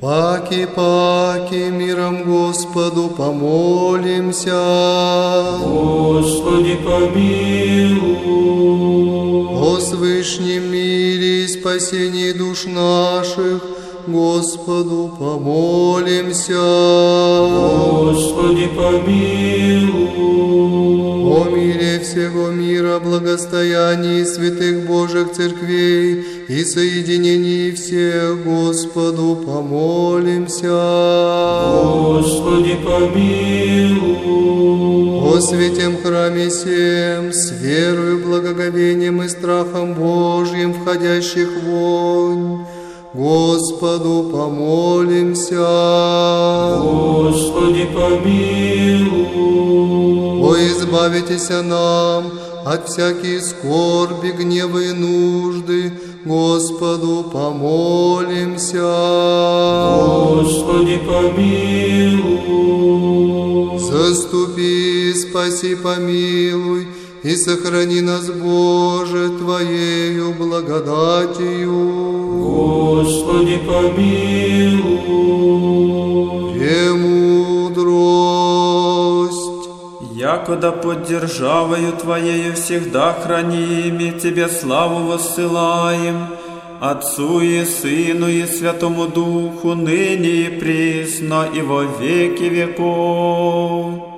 Паки, паки, миром Господу помолимся. Господи, помилуй. О свышнем мире и спасении душ наших, Господу помолимся. Господи, помилуй. О мире всего мира, благостоянии святых Божьих церквей и соединении всех, Господу помолимся. Господи, помилуй. О святем храме всем, с верою, благоговением и страхом Божьим, входящих вонь, Господу помолимся. Господи, помилуй. О, избавитесь нам от всякие скорби, гнева и нужды, Господу помолимся. Господи, помилуй. Заступи, спаси, помилуй, и сохрани нас, Боже, Твоею благодатью. Господи, помилуй. Якода под державою Твоею всегда храними, Тебе славу воссылаем, Отцу и Сыну и Святому Духу, ныне и присно и во веки веков.